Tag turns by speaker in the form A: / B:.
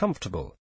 A: comfortable.